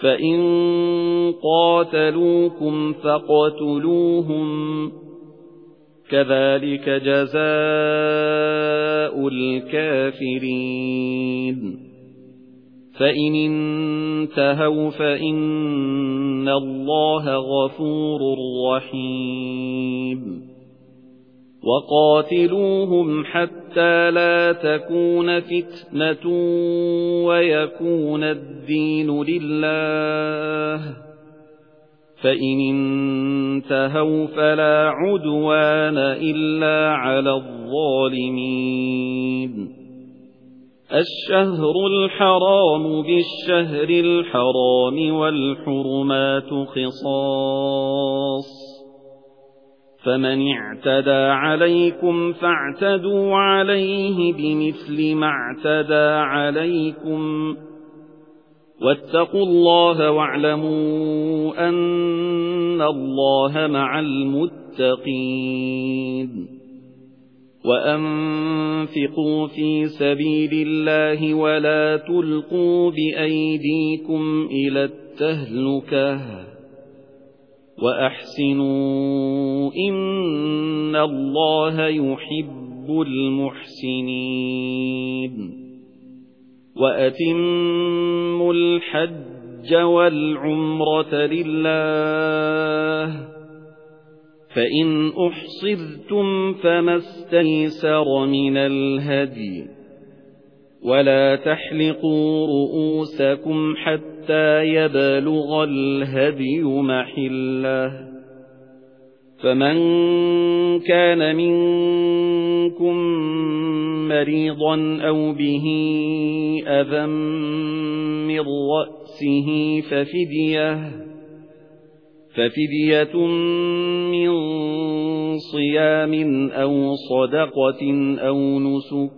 فَإِن قَاتَلُوكُمْ فَاقْتُلُوهُمْ كَذَلِكَ جَزَاءُ الْكَافِرِينَ فَإِنِ انتهوا فَإِنَّ اللَّهَ غَفُورٌ رَّحِيمٌ وَقَاتِلُوهُمْ حَتَّى لَا تَكُونَ فِتْنَةٌ وَيَكُونَ الدِّينُ لِلَّهِ فَإِنِ انتهوا فَلَا عُدْوَانَ إِلَّا عَلَى الظَّالِمِينَ الشَّهْرُ الْحَرَامُ بِالشَّهْرِ الْحَرَامِ وَالْحُرُمَاتُ قِصَاصٌ فَمَنِ اعْتَدَى عَلَيْكُمْ فَاعْتَدُوا عَلَيْهِ بِمِثْلِ مَا اعْتَدَى عَلَيْكُمْ وَاتَّقُوا اللَّهَ وَاعْلَمُوا أَنَّ اللَّهَ مَعَ الْمُتَّقِينَ وَأَنفِقُوا فِي سَبِيلِ اللَّهِ وَلَا تُلْقُوا بِأَيْدِيكُمْ إِلَى التَّهْلُكَةِ وَأَحْسِنُوا إِنَّ اللَّهَ يُحِبُّ الْمُحْسِنِينَ وَأَتِمُّوا الْحَجَّ وَالْعُمْرَةَ لِلَّهِ فَإِنْ أُحْصِرْتُمْ فَمَا اسْتَيْسَرَ مِنَ الْهَدْيِ وَلَا تَحْلِقُوا رُؤُوسَكُمْ حَتَّى يَبْلُغَ الْهَدْيُ مَحِلَّهُ فَمَن كَانَ مِنكُم مَّرِيضًا أَوْ بِهِ أَذًى مِّن رَّأْسِهِ فَفِدْيَةٌ فَفِدْيَةٌ مِّن صِيَامٍ أَوْ صَدَقَةٍ أَوْ نُسُكٍ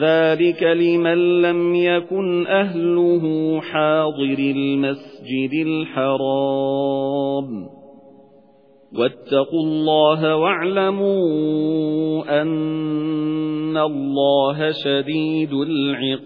ذَلِكَ لِمَن لَّمْ يَكُنْ أَهْلُهُ حَاضِرِي الْمَسْجِدِ الْحَرَامِ وَاتَّقُوا اللَّهَ وَاعْلَمُوا أَنَّ اللَّهَ شَدِيدُ الْعِقَابِ